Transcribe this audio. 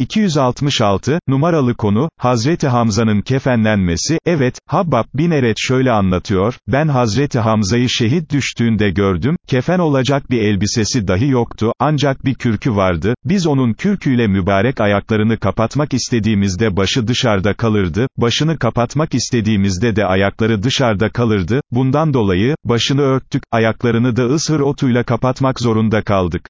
266, numaralı konu, Hazreti Hamza'nın kefenlenmesi, evet, Habbab bin Eret şöyle anlatıyor, ben Hazreti Hamza'yı şehit düştüğünde gördüm, kefen olacak bir elbisesi dahi yoktu, ancak bir kürkü vardı, biz onun kürküyle mübarek ayaklarını kapatmak istediğimizde başı dışarıda kalırdı, başını kapatmak istediğimizde de ayakları dışarıda kalırdı, bundan dolayı, başını örttük, ayaklarını da ısır otuyla kapatmak zorunda kaldık.